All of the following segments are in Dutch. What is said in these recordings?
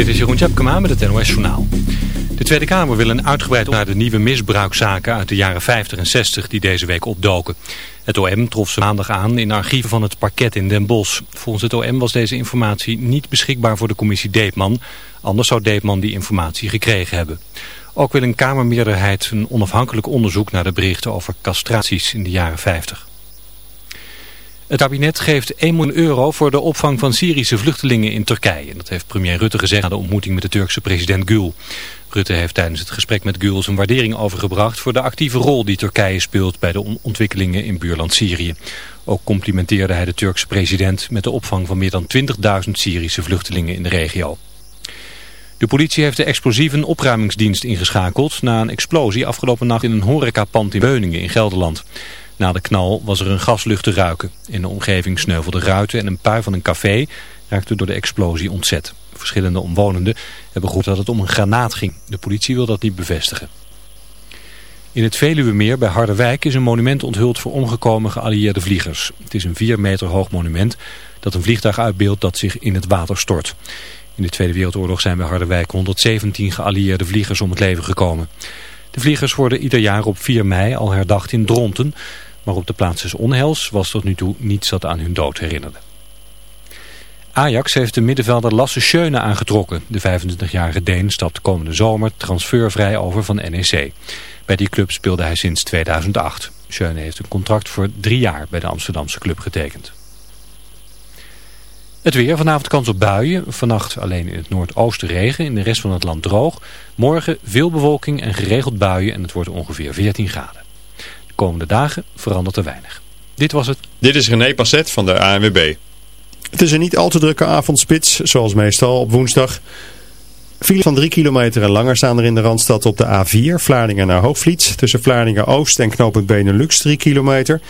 Dit is Jeroen Tjepkema met het NOS Journaal. De Tweede Kamer wil een uitgebreid naar de nieuwe misbruikzaken uit de jaren 50 en 60 die deze week opdoken. Het OM trof ze maandag aan in archieven van het parket in Den Bosch. Volgens het OM was deze informatie niet beschikbaar voor de commissie Deepman. Anders zou Deepman die informatie gekregen hebben. Ook wil een Kamermeerderheid een onafhankelijk onderzoek naar de berichten over castraties in de jaren 50. Het kabinet geeft 1 miljoen euro voor de opvang van Syrische vluchtelingen in Turkije. Dat heeft premier Rutte gezegd na de ontmoeting met de Turkse president Gül. Rutte heeft tijdens het gesprek met Gül zijn waardering overgebracht voor de actieve rol die Turkije speelt bij de ontwikkelingen in buurland Syrië. Ook complimenteerde hij de Turkse president met de opvang van meer dan 20.000 Syrische vluchtelingen in de regio. De politie heeft de explosieve opruimingsdienst ingeschakeld na een explosie afgelopen nacht in een horecapand in Beuningen in Gelderland. Na de knal was er een gaslucht te ruiken. In de omgeving sneuvelden ruiten en een pui van een café raakte door de explosie ontzet. Verschillende omwonenden hebben gehoord dat het om een granaat ging. De politie wil dat niet bevestigen. In het Veluwemeer bij Harderwijk is een monument onthuld voor omgekomen geallieerde vliegers. Het is een 4 meter hoog monument dat een vliegtuig uitbeeldt dat zich in het water stort. In de Tweede Wereldoorlog zijn bij Harderwijk 117 geallieerde vliegers om het leven gekomen. De vliegers worden ieder jaar op 4 mei al herdacht in Dronten... Maar op de plaats des onheils was tot nu toe niets dat aan hun dood herinnerde. Ajax heeft de middenvelder Lasse Schöne aangetrokken. De 25-jarige Deen stapt komende zomer transfervrij over van NEC. Bij die club speelde hij sinds 2008. Schöne heeft een contract voor drie jaar bij de Amsterdamse club getekend. Het weer, vanavond kans op buien. Vannacht alleen in het noordoosten regen, in de rest van het land droog. Morgen veel bewolking en geregeld buien en het wordt ongeveer 14 graden komende dagen verandert er weinig. Dit was het. Dit is René Passet van de ANWB. Het is een niet al te drukke avondspits, zoals meestal op woensdag. File van 3 kilometer en langer staan er in de Randstad op de A4, Vlaardingen naar Hoogvliet. Tussen Vlaardingen Oost en knooppunt Benelux 3 kilometer.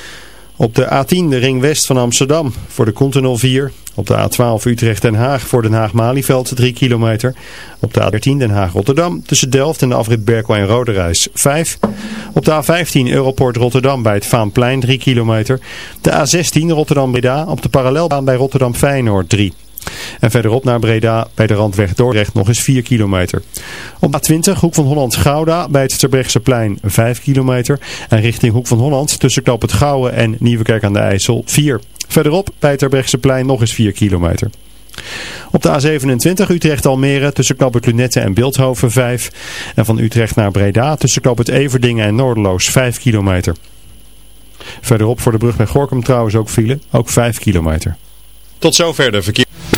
Op de A10 de ring west van Amsterdam voor de Continental 4. Op de A12 Utrecht-Den Haag voor Den Haag-Malieveld 3 kilometer. Op de A13 Den Haag-Rotterdam tussen Delft en de afrit Berkel en Roderijs 5. Op de A15 Europort Rotterdam bij het Vaanplein 3 kilometer. De A16 Rotterdam-Breda op de parallelbaan bij Rotterdam-Feyenoord 3 en verderop naar Breda bij de randweg Dordrecht nog eens 4 kilometer. Op A20 Hoek van Holland-Gouda bij het plein 5 kilometer. En richting Hoek van Holland tussen Knoop het Gouwen en Nieuwekerk aan de IJssel 4. Verderop bij het plein nog eens 4 kilometer. Op de A27 Utrecht-Almere tussen knooppunt Lunette en Beeldhoven 5. En van Utrecht naar Breda tussen knooppunt Everdingen en Noorderloos 5 kilometer. Verderop voor de brug bij Gorkum trouwens ook file, ook 5 kilometer. Tot zover de verkeer.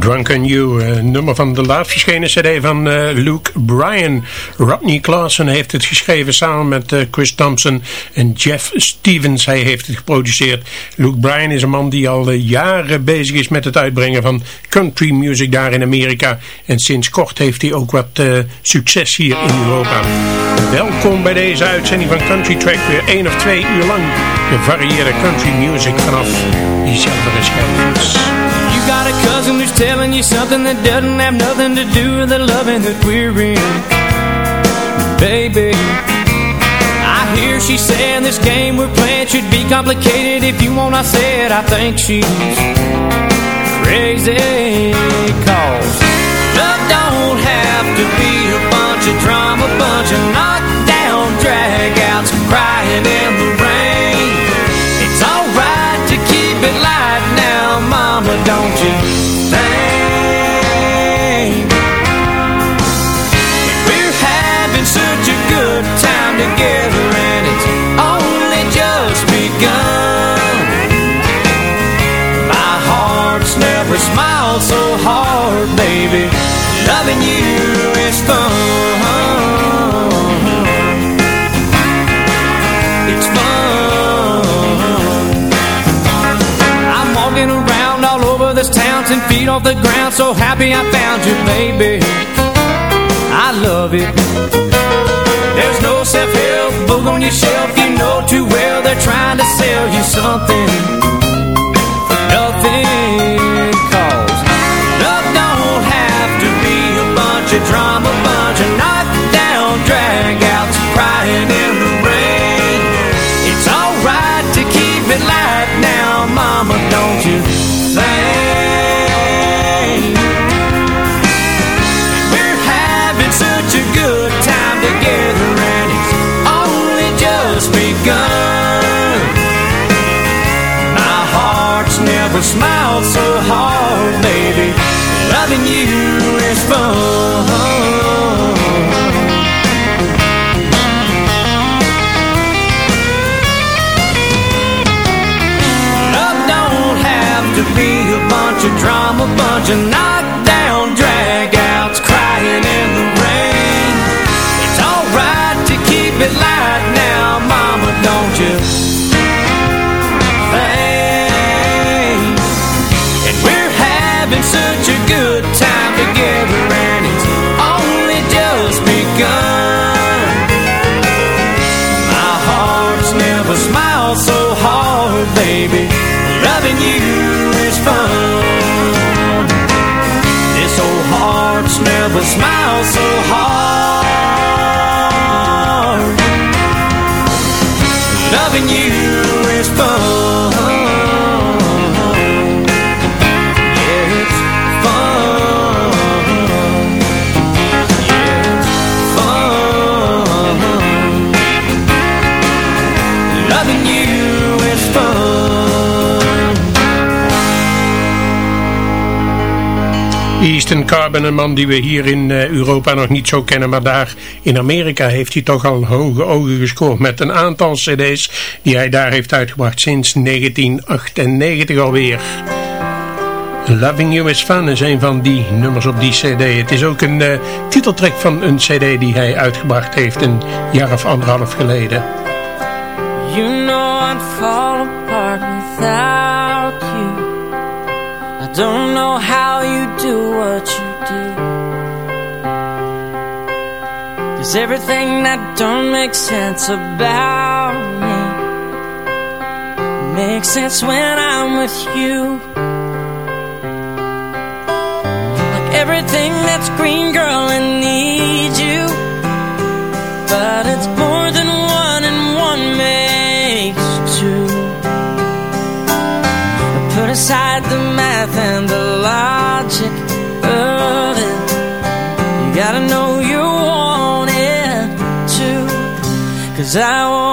Drunk on You, eh, nummer van de laatst verschenen cd van eh, Luke Bryan. Rodney Clausen heeft het geschreven samen met eh, Chris Thompson en Jeff Stevens. Hij heeft het geproduceerd. Luke Bryan is een man die al jaren bezig is met het uitbrengen van country music daar in Amerika. En sinds kort heeft hij ook wat succes hier in Europa. Welkom bij deze uitzending van Country Track. Weer één of twee uur lang gevarieerde country music vanaf diezelfde schijfjes. Got a cousin who's telling you something that doesn't have nothing to do with the loving that we're in. Baby, I hear she saying this game we're playing should be complicated. If you want, I said I think she's crazy. Cause love don't have to be a bunch of drama, bunch of knockdown dragouts crying in the rain. It's alright to keep it light baby. Loving you is fun. It's fun. I'm walking around all over this town, ten feet off the ground, so happy I found you, baby. I love it. There's no self-help book on your shelf, you know too well they're trying to sell you something you drunk? Easton Carbon, een man die we hier in eh, Europa nog niet zo kennen, maar daar in Amerika heeft hij toch al hoge ogen gescoord met een aantal cd's die hij daar heeft uitgebracht sinds 1998 alweer. Loving You Is Fun is een van die nummers op die cd. Het is ook een uh, titeltrack van een cd die hij uitgebracht heeft een jaar of anderhalf geleden. You know I'd fall apart without you I don't do what you do. Cause everything that don't make sense about me? Makes sense when I'm with you. Like everything that's green, girl, I need you. But it's more than one and one makes two. I Put aside the math and the logic that I know you wanted to Cause I want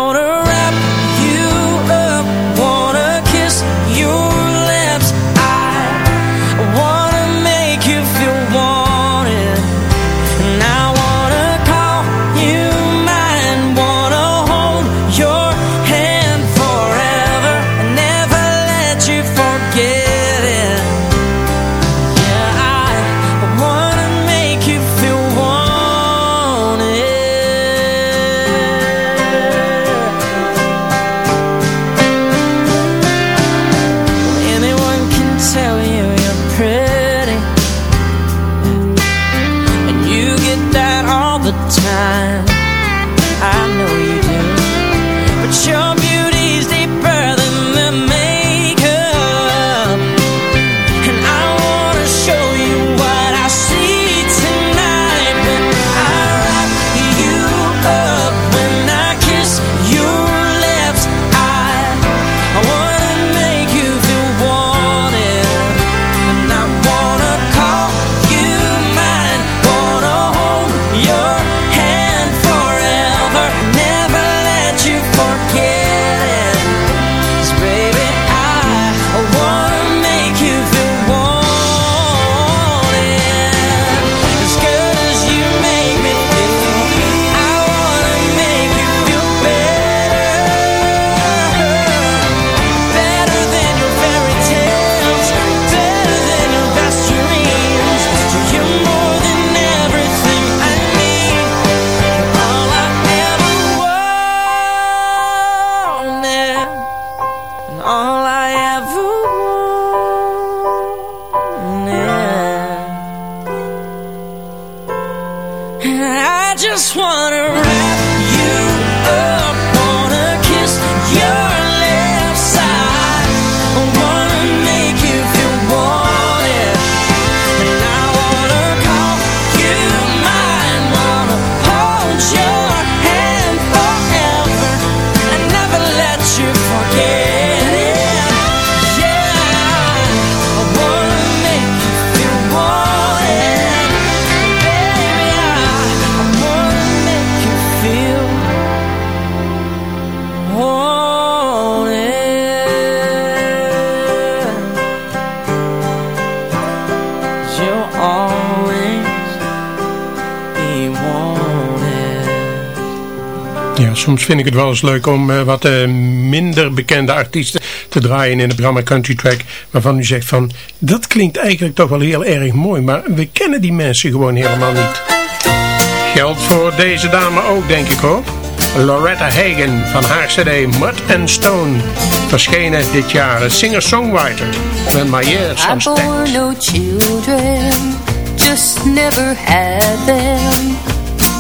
soms vind ik het wel eens leuk om eh, wat eh, minder bekende artiesten te draaien in het programma Country Track. Waarvan u zegt van, dat klinkt eigenlijk toch wel heel erg mooi. Maar we kennen die mensen gewoon helemaal niet. Geldt voor deze dame ook, denk ik hoor. Loretta Hagen van haar cd Mud and Stone. Verschenen dit jaar. Een singer-songwriter. When my years I are bore stacked. no children, just never had them.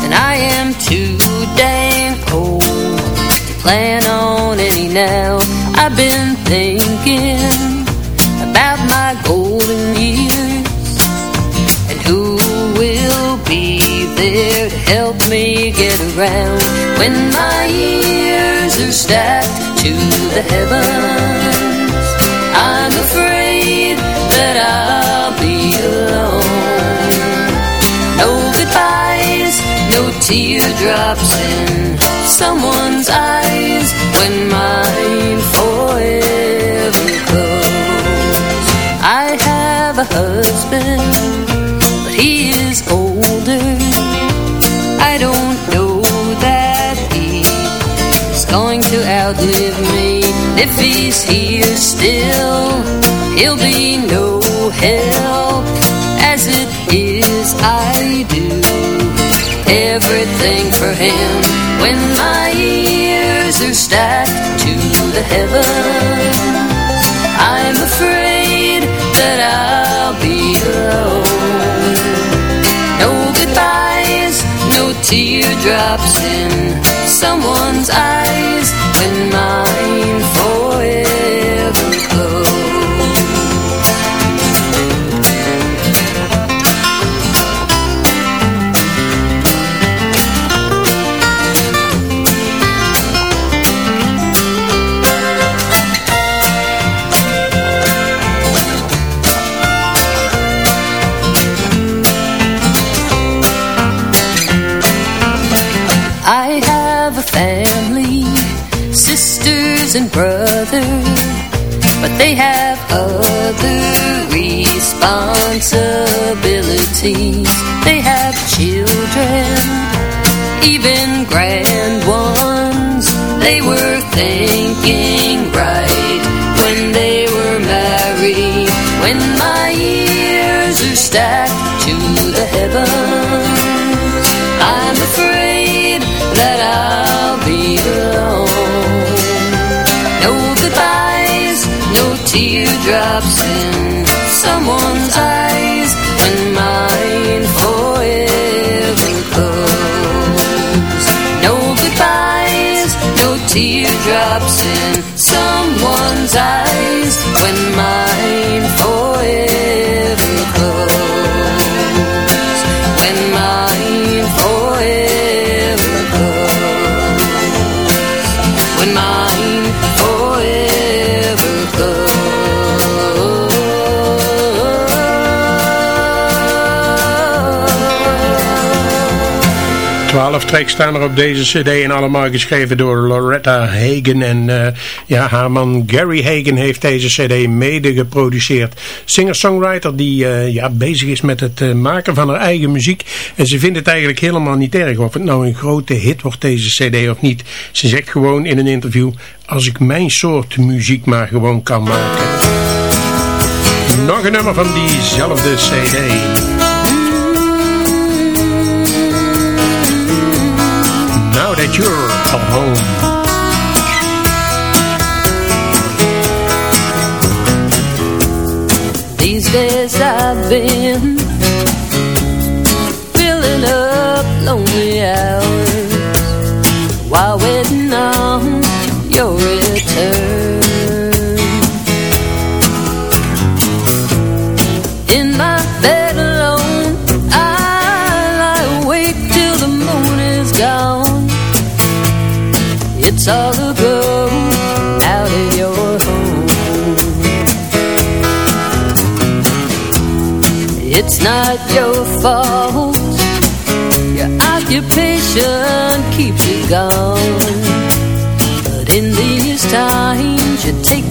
And I am too dang old to plan on any now. I've been thinking about my golden years and who will be there to help me get around when my years are stacked to the heavens. I'm afraid that I'll teardrops in someone's eyes when mine forever close. I have a husband, but he is older. I don't know that he's going to outlive me. If he's here still, he'll be no help. As it is, I do everything for him when my ears are stacked to the heavens. I'm afraid that I'll be alone. No goodbyes, no teardrops in someone's eyes teardrops in someone's eyes when mine forever goes. No goodbyes, no teardrops in 12 tracks staan er op deze cd en allemaal geschreven door Loretta Hagen. En eh, ja, haar man Gary Hagen heeft deze cd mede geproduceerd. Singer-songwriter die eh, ja, bezig is met het eh, maken van haar eigen muziek. En ze vindt het eigenlijk helemaal niet erg of het nou een grote hit wordt deze cd of niet. Ze zegt gewoon in een interview, als ik mijn soort muziek maar gewoon kan maken. Nog een nummer van diezelfde cd. That you're at home. These days I've been filling up lonely hours not your fault. Your occupation keeps you gone. But in these times, you take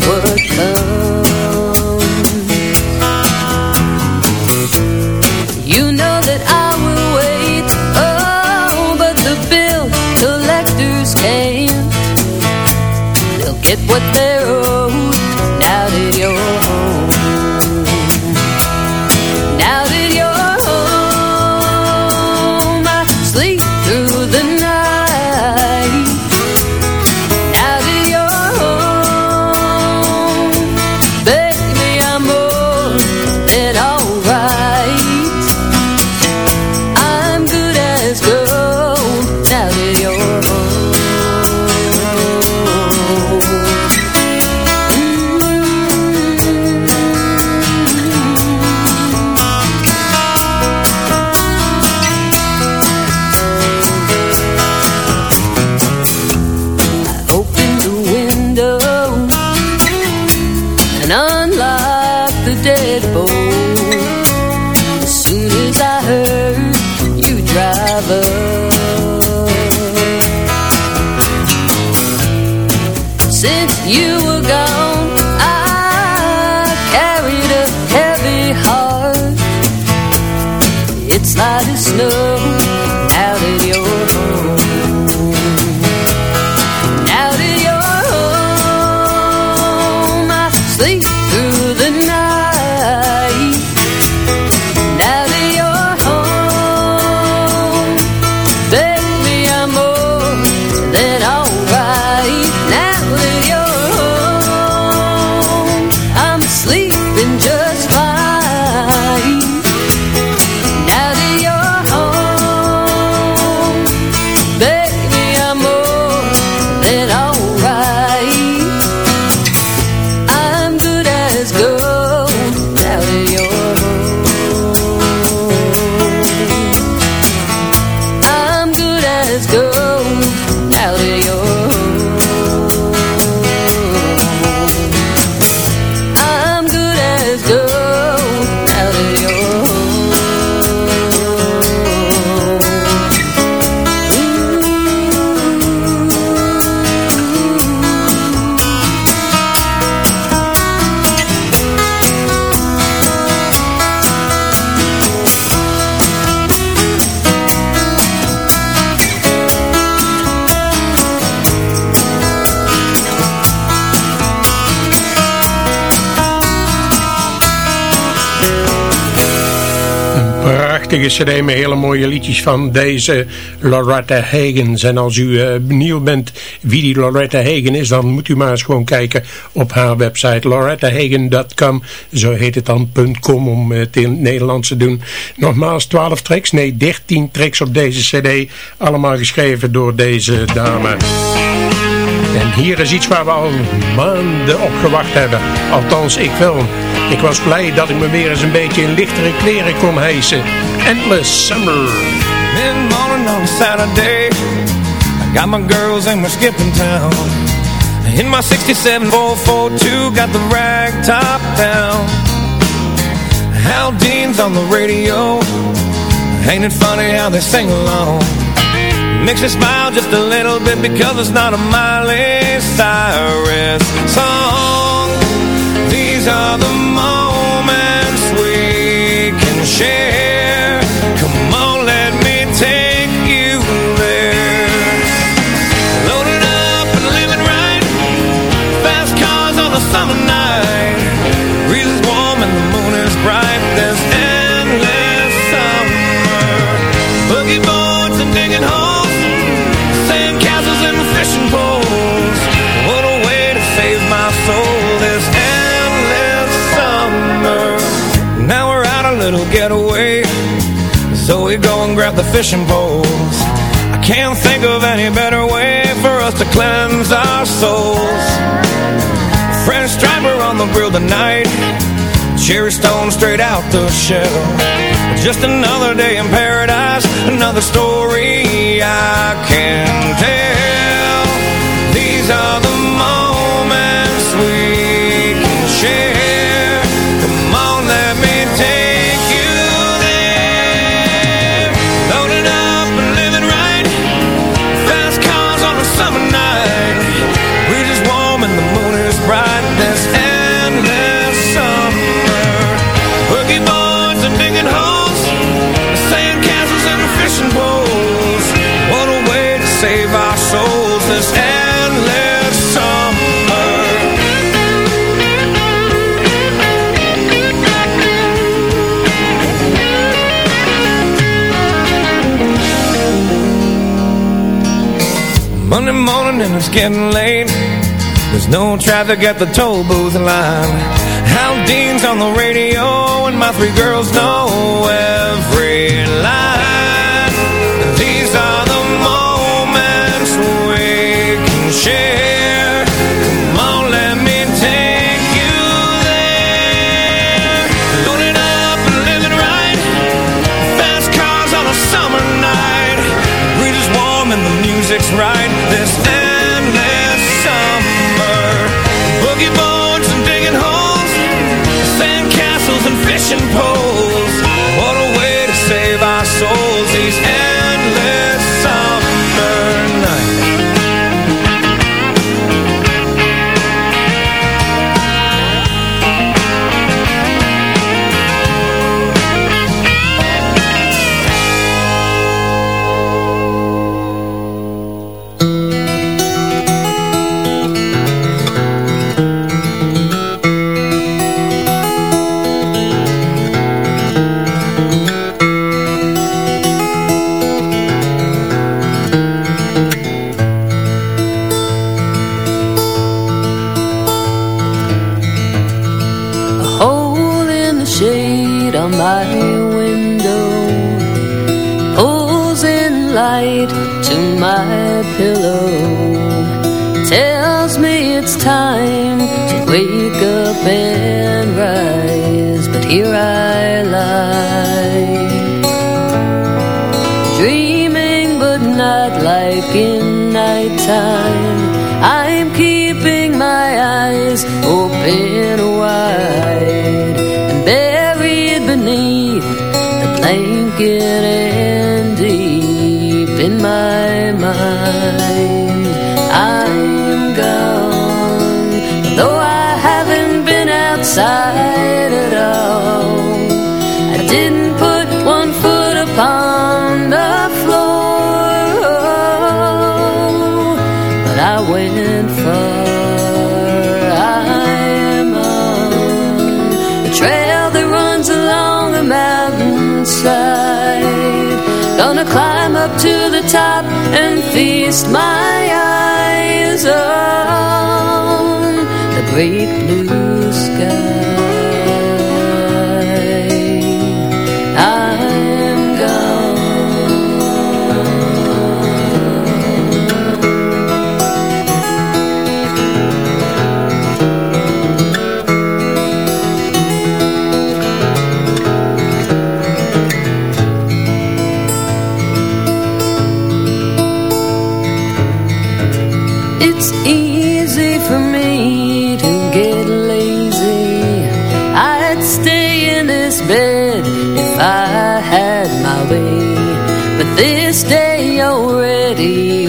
prachtige cd met hele mooie liedjes van deze Loretta Hagens. En als u eh, benieuwd bent wie die Loretta Hagen is, dan moet u maar eens gewoon kijken op haar website lorettahagen.com. Zo heet het dan, .com om het in het Nederlands te doen. Nogmaals 12 tracks, nee 13 tracks op deze cd. Allemaal geschreven door deze dame. En hier is iets waar we al maanden op gewacht hebben. Althans, ik wel. Ik was blij dat ik me weer eens een beetje in lichtere kleren kon hijsen. Endless Summer. Mid-morning on Saturday I got my girls and we're skipping town In my 67 442 Got the rag top down Hal Dean's on the radio Ain't it funny how they sing along Makes me smile just a little bit Because it's not a Miley Cyrus song. These are the moments grab the fishing poles. I can't think of any better way For us to cleanse our souls. French striper on the grill tonight. Cherry stone straight out the shell. Just another day in paradise Another story I can tell. These are the moments it's getting late. There's no traffic at the toll booth line. Hal Dean's on the radio And my three girls know every It's easy for me to get lazy. I'd stay in this bed if I had my way. But this day already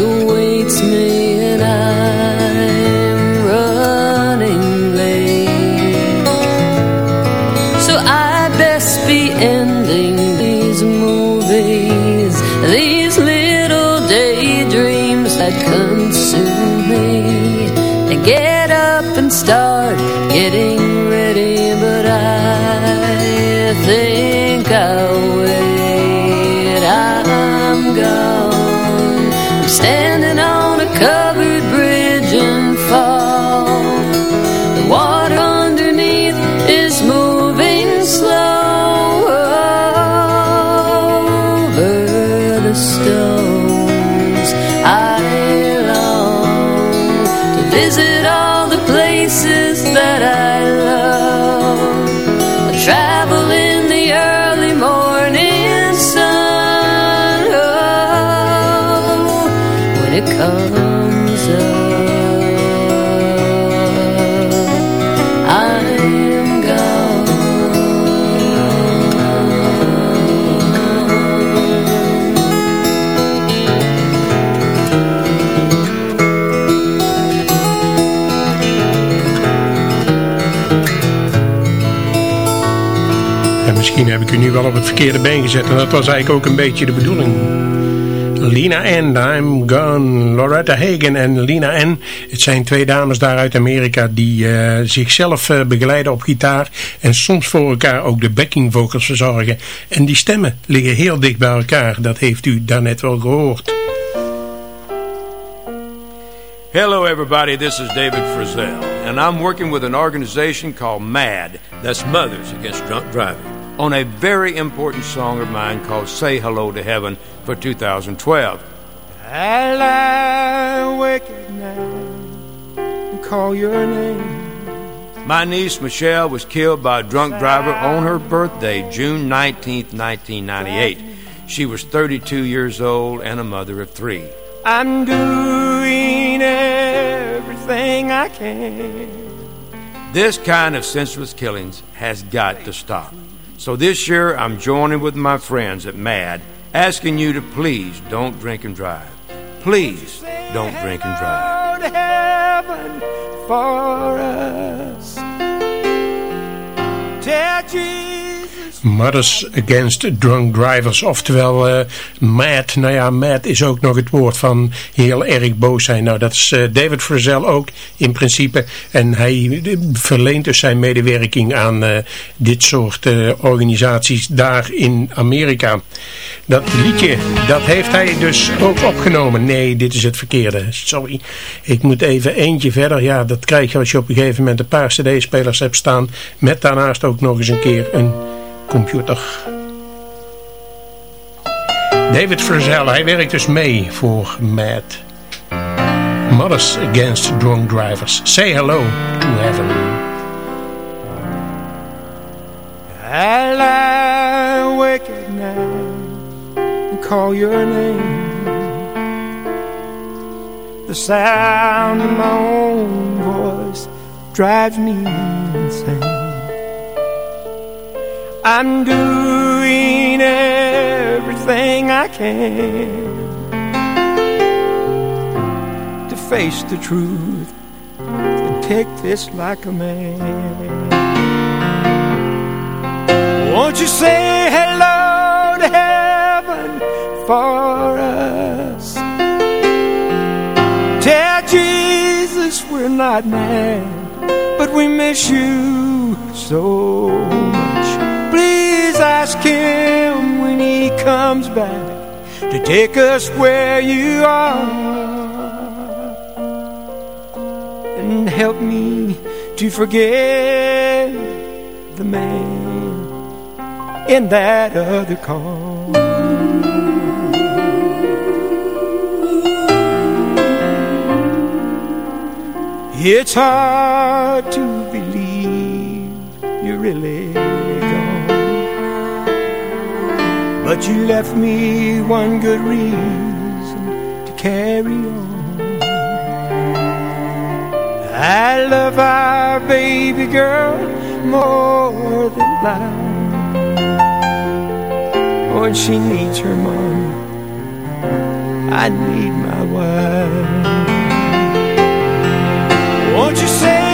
ik u nu wel op het verkeerde been gezet. En dat was eigenlijk ook een beetje de bedoeling. Lina N, I'm Gone. Loretta Hagen en Lina N. Het zijn twee dames daar uit Amerika die eh, zichzelf eh, begeleiden op gitaar. En soms voor elkaar ook de backing vocals verzorgen. En die stemmen liggen heel dicht bij elkaar. Dat heeft u daarnet wel gehoord. Hello, everybody. This is David Frizzell, and I'm working with an organization called MAD, that's Mothers Against Drunk Driving, on a very important song of mine called Say Hello to Heaven for 2012. I lie awake at night and call your name. My niece Michelle was killed by a drunk driver on her birthday, June 19, 1998. She was 32 years old and a mother of three. I'm doing everything I can. This kind of senseless killings has got to stop. So this year, I'm joining with my friends at MAD, asking you to please don't drink and drive. Please don't drink and drive. heaven for us. Tell Jesus. Mothers Against Drunk Drivers, oftewel uh, mad. Nou ja, mad is ook nog het woord van heel erg boos zijn. Nou, dat is uh, David Frizzell ook in principe. En hij verleent dus zijn medewerking aan dit soort organisaties daar in Amerika. Dat liedje, dat heeft hij dus ook opgenomen. Nee, dit is het verkeerde. Sorry. Ik moet even eentje verder. Ja, dat krijg je als je op een gegeven moment een paar cd-spelers hebt staan. Met daarnaast ook nog eens een keer een computer. David Frizzell, hij werkt dus mee voor MAD. Mothers Against Drunk Drivers. Say hello to heaven. I lie awake at night and call your name. The sound of my own voice drives me insane. I'm doing everything I can to face the truth and take this like a man. Won't you say hello to heaven for us? Tell Jesus we're not mad, but we miss you so much. Ask him when he comes back to take us where you are and help me to forget the man in that other car. It's hard to But you left me one good reason to carry on. I love our baby girl more than life. When she needs her mom, I need my wife. Won't you say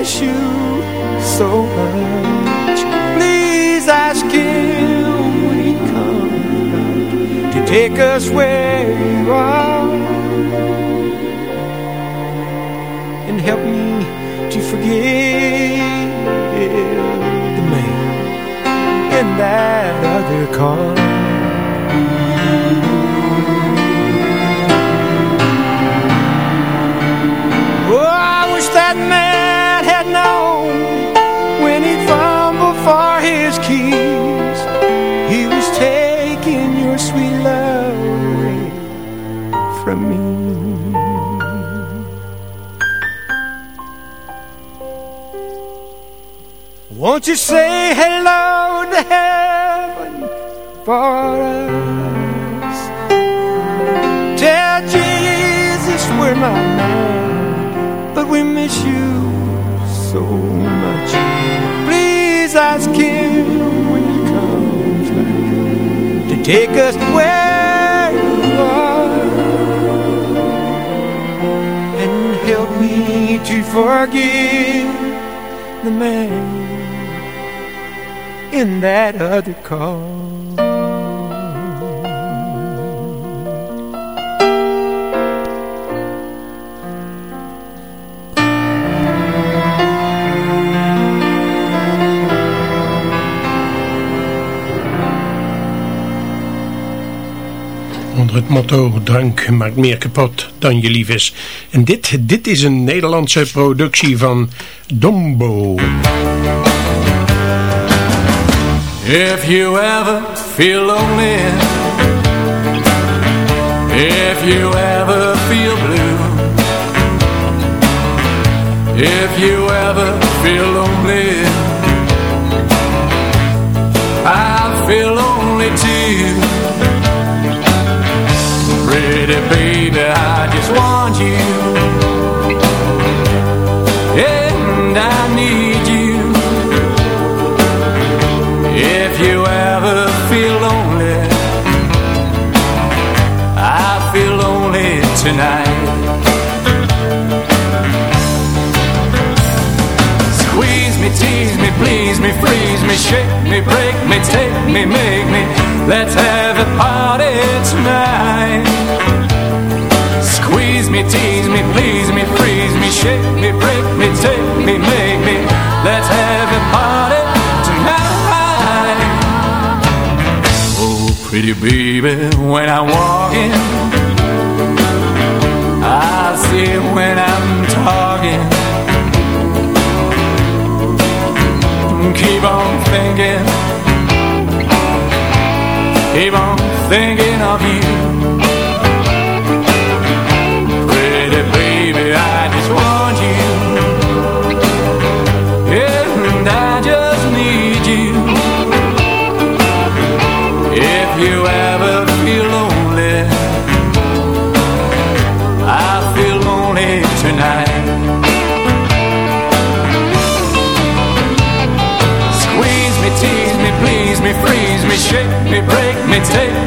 miss you so much. Please ask him when he comes back to take us where you are and help me to forgive the man in that other car. Won't you say hello to heaven for us? Tell Jesus we're not mad, but we miss you so much. Please ask him when he comes back to take us where you are and help me to forgive the man in that other. Onder het motto drank maakt meer kapot dan je lief is. En dit, dit is een Nederlandse productie van Dombo. If you ever feel lonely, if you ever feel blue, if you ever feel lonely, I feel lonely too. Shake me, break me, take me, make me. Let's have a party tonight. Squeeze me, tease me, please me, freeze me, shake me, break me, take me, make me. Let's have a party tonight. Oh, pretty baby, when I walk in I see when I'm talking. Keep on thinking. Keep on thinking of you.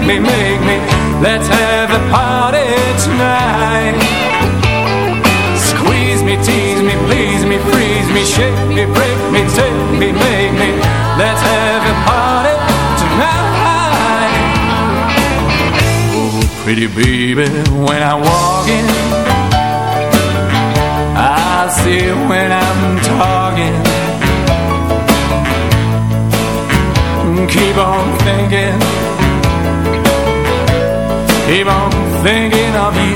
Me, make me. Let's have a party tonight. Squeeze me, tease me, please me, freeze me, shake me, break me, take me, make me. Let's have a party tonight. Oh, pretty baby, when I walk in, I see when I'm talking. Keep on thinking, keep on thinking of you.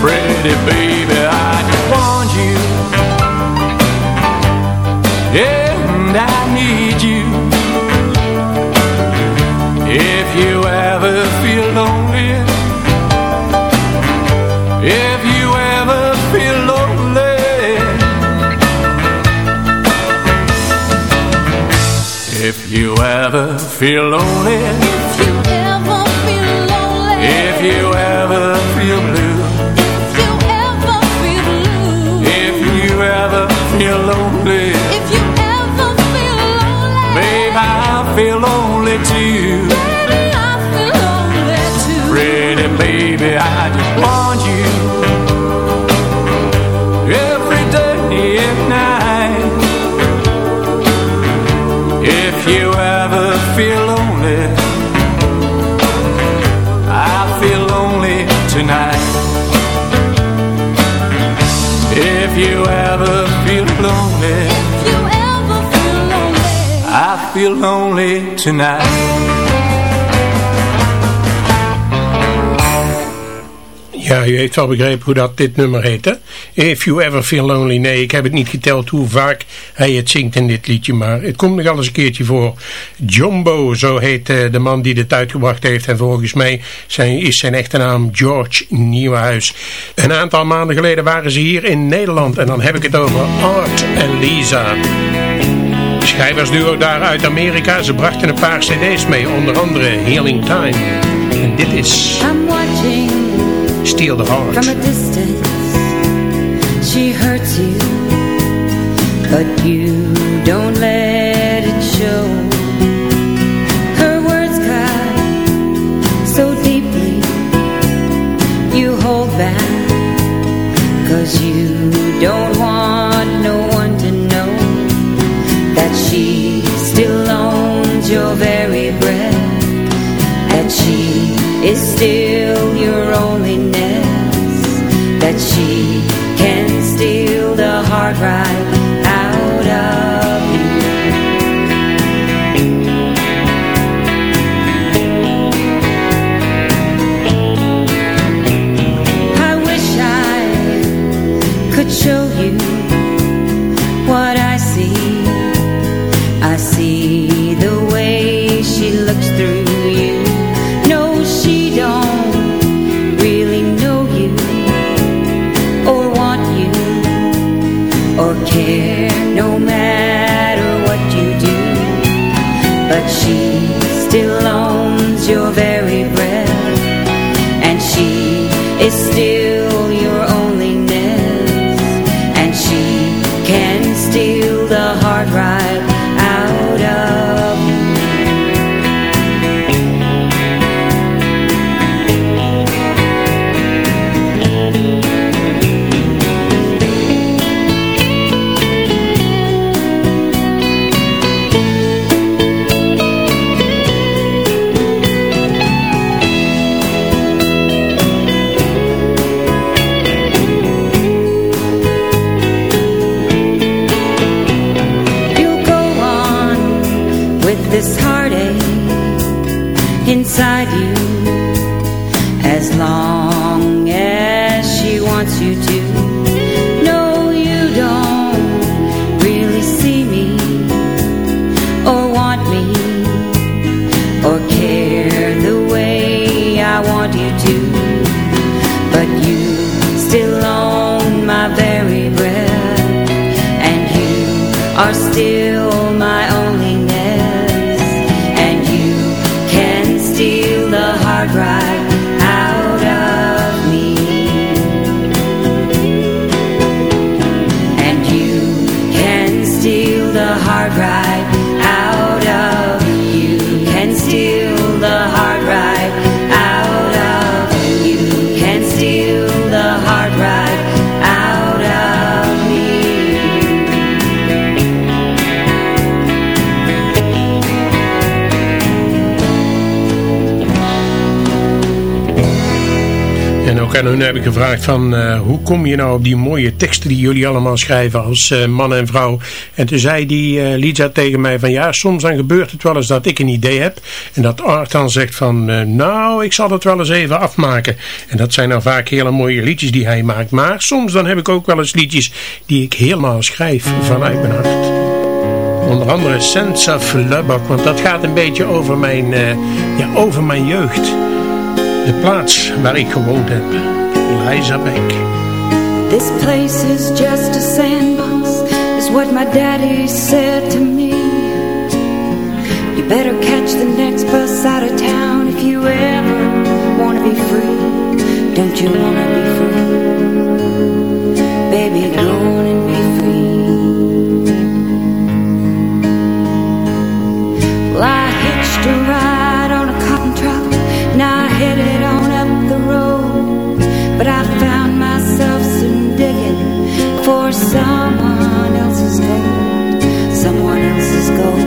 Pretty baby, I just want you. And I need you. You ever feel lonely, if you ever feel lonely, if you lonely, if you ever feel lonely, I feel lonely tonight. Ja, u heeft wel begrepen hoe dat dit nummer heet, hè? If You Ever Feel Lonely. Nee, ik heb het niet geteld hoe vaak hij het zingt in dit liedje, maar het komt nog al eens een keertje voor. Jumbo, zo heet eh, de man die dit uitgebracht heeft. En volgens mij zijn, is zijn echte naam George Nieuwenhuis. Een aantal maanden geleden waren ze hier in Nederland. En dan heb ik het over Art en Lisa. Schrijversduo daar uit Amerika. Ze brachten een paar cd's mee, onder andere Healing Time. En dit is I'm watching Steal the Heart. from a distance. She hurts you, but you don't let it show. Her words cut so deeply, you hold back, cause you don't want no one to know that she still owns your very breath, that she is still your loneliness, that she hard ride. Van eh, hoe kom je nou op die mooie teksten die jullie allemaal schrijven als eh, man en vrouw. En toen zei die Lisa tegen mij van ja, soms dan gebeurt het wel eens dat ik een idee heb. En dat Art dan zegt van nou, ik zal het wel eens even afmaken. En dat zijn dan vaak hele mooie liedjes die hij maakt. Maar soms dan heb ik ook wel eens liedjes die ik helemaal schrijf vanuit mijn hart. Onder andere Sense of want dat gaat een beetje over mijn, ja, over mijn jeugd. De plaats waar ik gewoond heb. Eliza Beck. This place is just a sandbox, is what my daddy said to me. You better catch the next bus out of town if you ever wanna be free. Don't you wanna be free? Baby,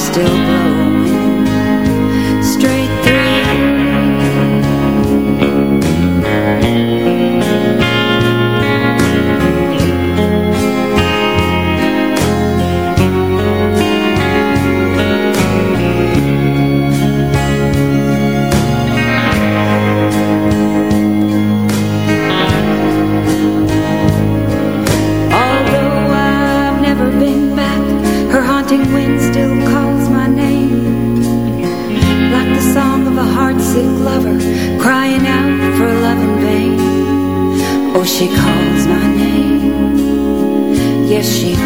still blow.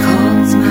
Calls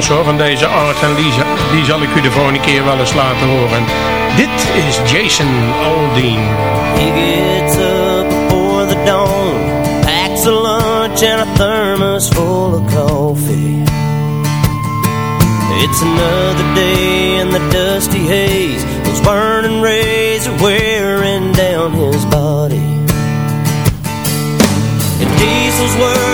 nummers hoor, van deze Art en Lisa. Die zal ik u de volgende keer wel eens laten horen. Dit is Jason Aldean. He gets up before the dawn. Packs a lunch and a thermos full of coffee. It's another day in the dusty haze. Those burning rays are wearing down his body. And diesel's worth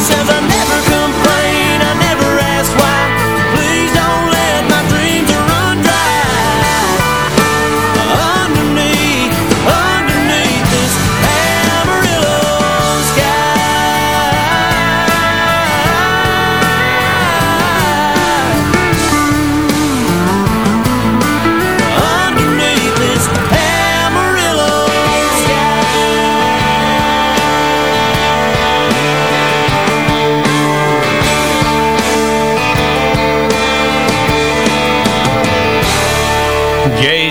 always have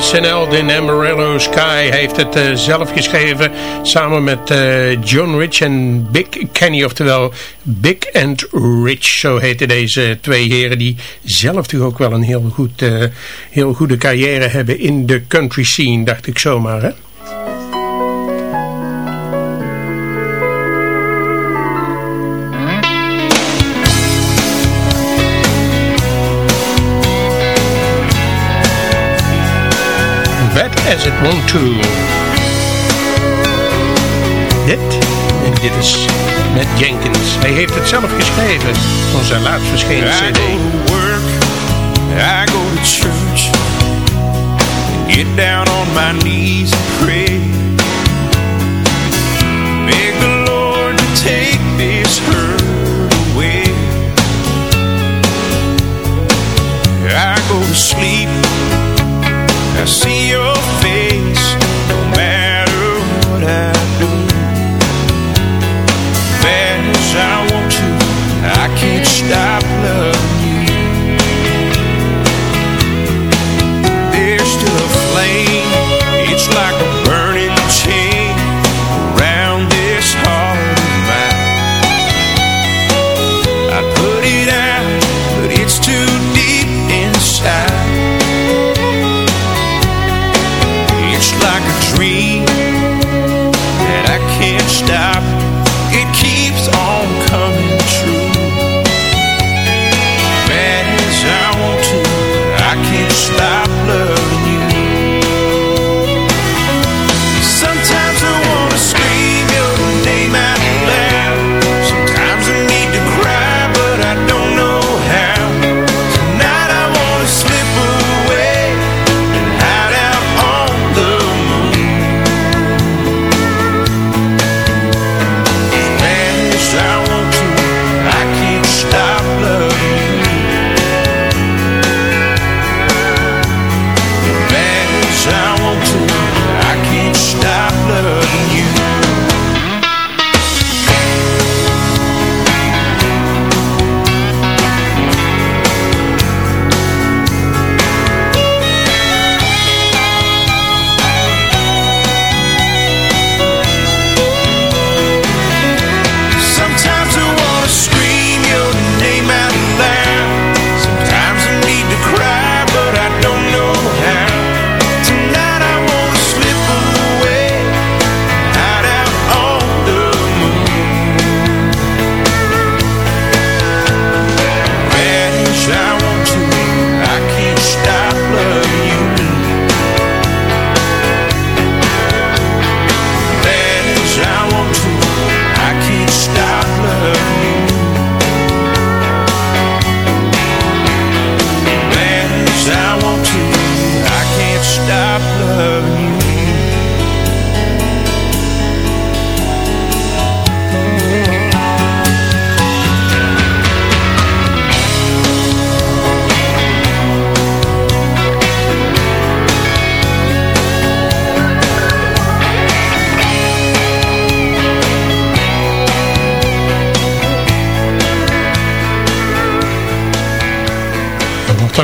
SNL, in Amarillo Sky, heeft het eh, zelf geschreven. Samen met eh, John Rich en Big Kenny, oftewel Big and Rich. Zo heten deze twee heren die zelf natuurlijk ook wel een heel, goed, eh, heel goede carrière hebben in de country scene, dacht ik zomaar. Hè? O'Toole. Dit? En dit is met Jenkins. Hij heeft het zelf geschreven van zijn laatst verschenen CD. I go to work, I go to church, get down on my knees and pray. Beg the Lord to take this hurt away. I go to sleep, I see your face.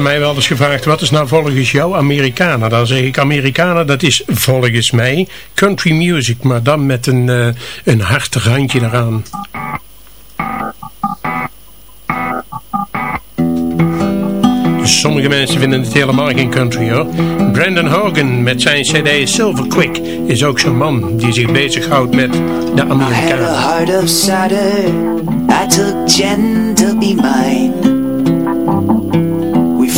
Mij wel eens gevraagd, wat is nou volgens jou Americana? Dan zeg ik Americana, dat is volgens mij country music, maar dan met een, uh, een hard randje eraan. Sommige mensen vinden het helemaal geen country hoor. Brandon Hogan met zijn cd Silver Quick is ook zo'n man die zich bezighoudt met de Amerikanen. I had a heart of cider, I took Jen to be mine.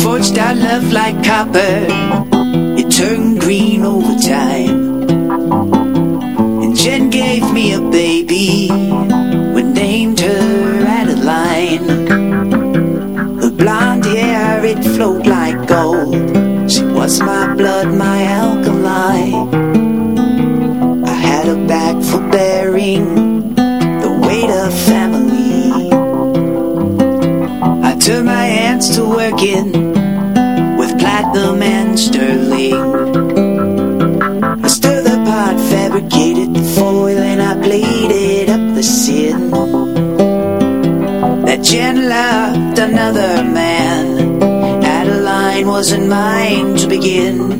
Forged our love like copper, it turned green over time. And Jen gave me a baby, we named her Adeline. Her blonde hair, it flowed like gold. She was my blood, my alkali. I had a back for bearing the weight of family. I turned my hands to working platinum and sterling. I stirred the pot, fabricated the foil, and I played up the sin. That Jen loved another man. Adeline wasn't mine to begin.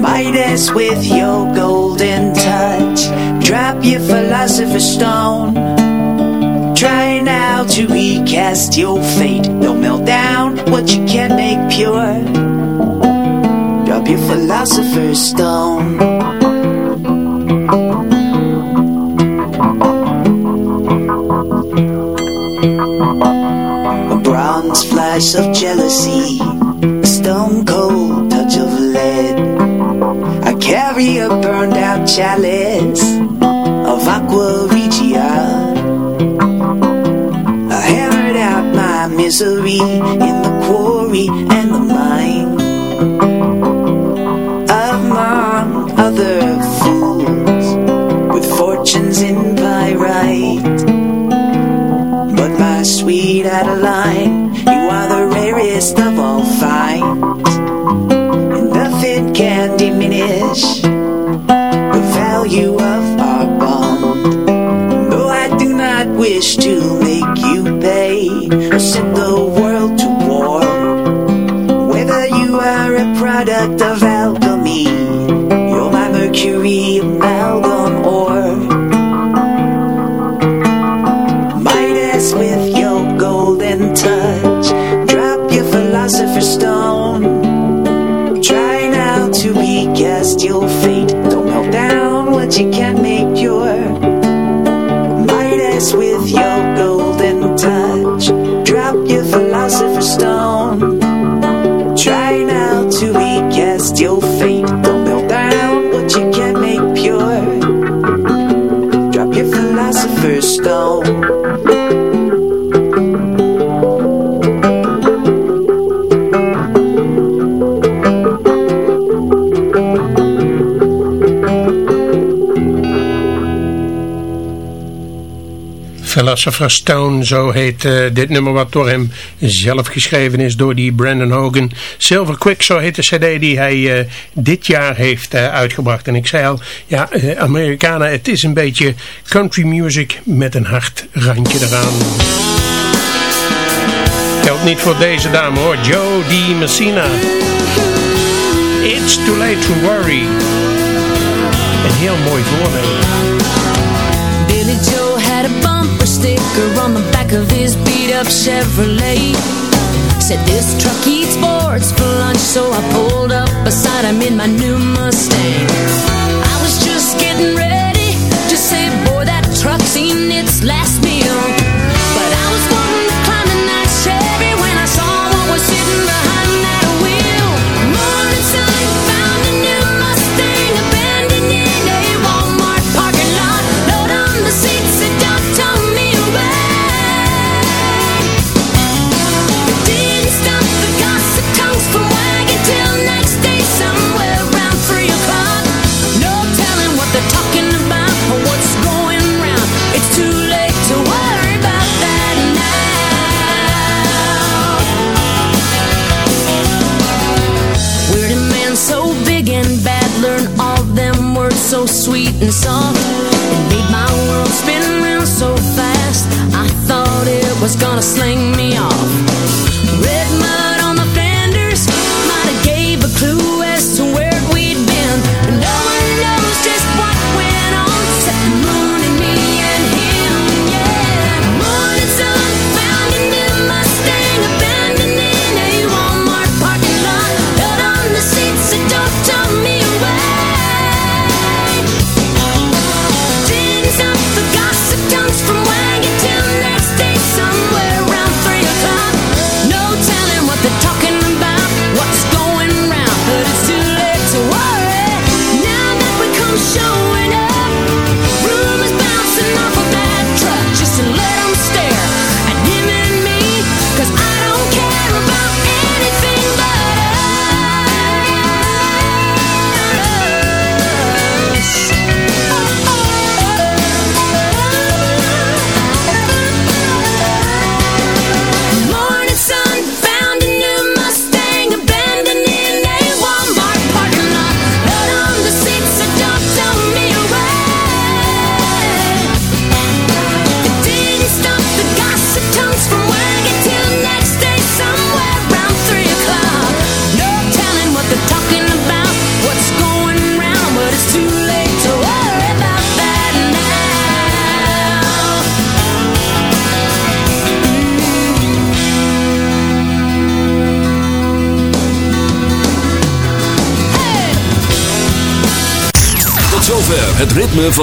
Midas with your golden touch. Drop your philosopher's stone. Try now to recast your fate. Don't melt down what you can't make pure. Drop your philosopher's stone. A bronze flash of jealousy, a stone cold touch of lead. I carry a burned out chalice misery in the quarry and the mine. Among other fools with fortunes in pyrite. But my sweet Adeline, you are the rarest of all finds. And nothing can diminish Philosopher's Stone, zo heet uh, dit nummer wat door hem zelf geschreven is door die Brandon Hogan. Silver Quick, zo heet de cd die hij uh, dit jaar heeft uh, uitgebracht. En ik zei al, ja, Americana, het is een beetje country music met een hard randje eraan. Geldt niet voor deze dame hoor, Joe D. Messina. It's too late to worry. Een heel mooi voornemen. Sticker on the back of his beat up Chevrolet. Said this truck eats sports for lunch, so I pulled up beside him in my new Mustang. I was just getting ready to say, boy, that truck's seen its last